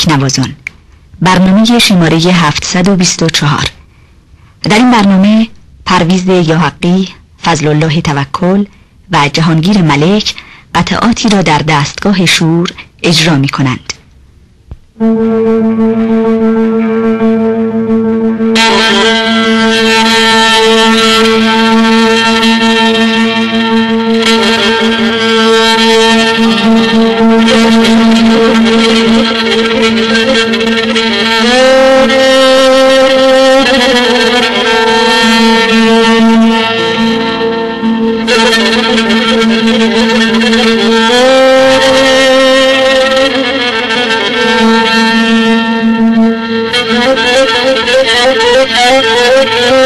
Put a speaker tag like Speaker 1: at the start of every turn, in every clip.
Speaker 1: تکنوازان برنامه شماره 724 در این برنامه پرویز یاحقی فضل الله توکل و جهانگیر ملک قطعاتی را در دستگاه شور اجرا می کنند Thank you.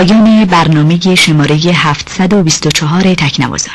Speaker 1: پایان برنامه شماره 724 تکنوازان.